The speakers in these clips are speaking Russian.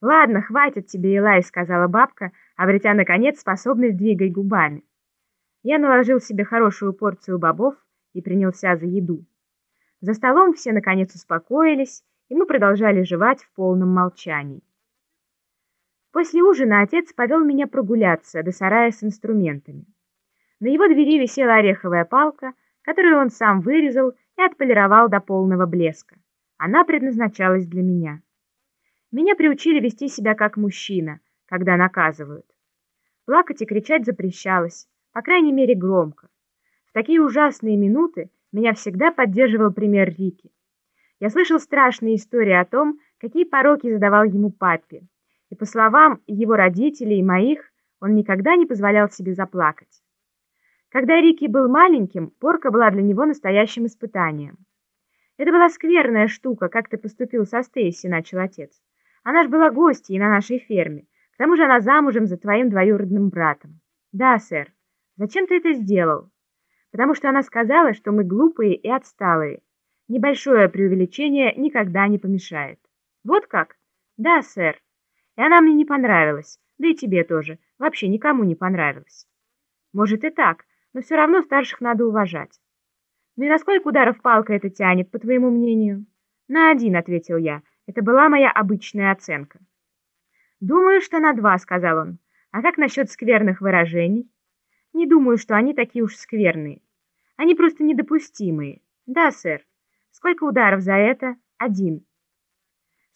«Ладно, хватит тебе, Илай», — сказала бабка, обретя, наконец, способность двигать губами. Я наложил себе хорошую порцию бобов и принялся за еду. За столом все, наконец, успокоились, и мы продолжали жевать в полном молчании. После ужина отец повел меня прогуляться до сарая с инструментами. На его двери висела ореховая палка, которую он сам вырезал и отполировал до полного блеска. Она предназначалась для меня. Меня приучили вести себя как мужчина, когда наказывают. Плакать и кричать запрещалось, по крайней мере громко. В такие ужасные минуты меня всегда поддерживал пример Рики. Я слышал страшные истории о том, какие пороки задавал ему папе, и, по словам его родителей и моих, он никогда не позволял себе заплакать. Когда Рики был маленьким, порка была для него настоящим испытанием. «Это была скверная штука, как ты поступил со Стейси», — начал отец. «Она ж была гостьей на нашей ферме. К тому же она замужем за твоим двоюродным братом». «Да, сэр. Зачем ты это сделал?» «Потому что она сказала, что мы глупые и отсталые. Небольшое преувеличение никогда не помешает». «Вот как?» «Да, сэр. И она мне не понравилась. Да и тебе тоже. Вообще никому не понравилась». «Может и так, но все равно старших надо уважать». «Ну и на сколько ударов палка это тянет, по твоему мнению?» «На один», — ответил я. Это была моя обычная оценка. «Думаю, что на два», — сказал он. «А как насчет скверных выражений?» «Не думаю, что они такие уж скверные. Они просто недопустимые». «Да, сэр. Сколько ударов за это?» «Один».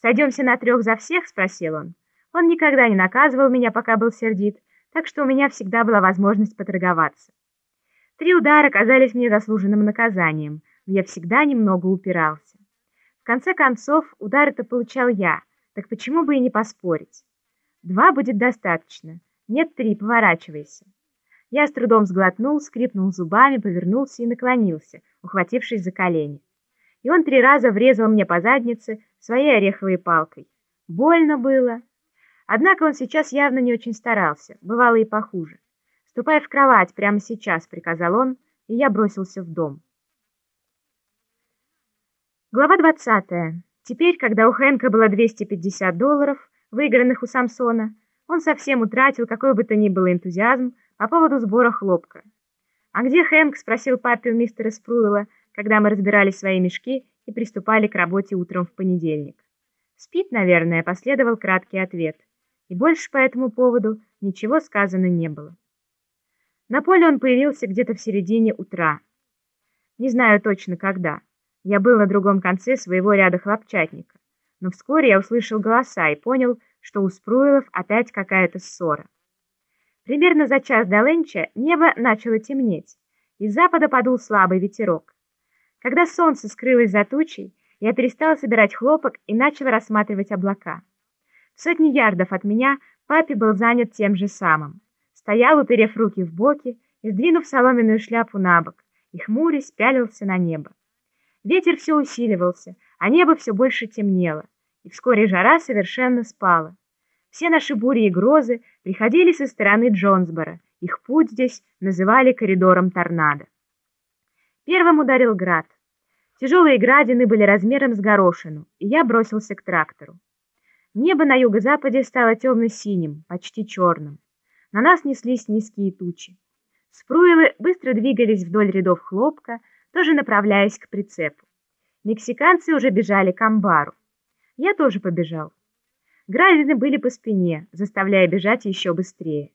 «Сойдемся на трех за всех?» — спросил он. Он никогда не наказывал меня, пока был сердит, так что у меня всегда была возможность поторговаться. Три удара казались мне заслуженным наказанием, но я всегда немного упирался. В конце концов, удар это получал я, так почему бы и не поспорить? Два будет достаточно. Нет, три, поворачивайся. Я с трудом сглотнул, скрипнул зубами, повернулся и наклонился, ухватившись за колени. И он три раза врезал мне по заднице своей ореховой палкой. Больно было. Однако он сейчас явно не очень старался, бывало и похуже. «Ступай в кровать прямо сейчас», — приказал он, и я бросился в дом. Глава 20. Теперь, когда у Хэнка было 250 долларов, выигранных у Самсона, он совсем утратил какой бы то ни было энтузиазм по поводу сбора хлопка. «А где Хэнк?» — спросил папе у мистера Спруила, когда мы разбирали свои мешки и приступали к работе утром в понедельник. «Спит, наверное», — последовал краткий ответ. И больше по этому поводу ничего сказано не было. На поле он появился где-то в середине утра. Не знаю точно когда. Я был на другом конце своего ряда хлопчатника. Но вскоре я услышал голоса и понял, что у Спруилов опять какая-то ссора. Примерно за час до ленча небо начало темнеть, и с запада подул слабый ветерок. Когда солнце скрылось за тучей, я перестал собирать хлопок и начал рассматривать облака. В сотни ярдов от меня папе был занят тем же самым стоял, уперев руки в боки и сдвинув соломенную шляпу на бок, и хмурясь пялился на небо. Ветер все усиливался, а небо все больше темнело, и вскоре жара совершенно спала. Все наши бури и грозы приходили со стороны Джонсбора, их путь здесь называли коридором торнадо. Первым ударил град. Тяжелые градины были размером с горошину, и я бросился к трактору. Небо на юго-западе стало темно-синим, почти черным. На нас неслись низкие тучи. Спруилы быстро двигались вдоль рядов хлопка, тоже направляясь к прицепу. Мексиканцы уже бежали к амбару. Я тоже побежал. Градины были по спине, заставляя бежать еще быстрее.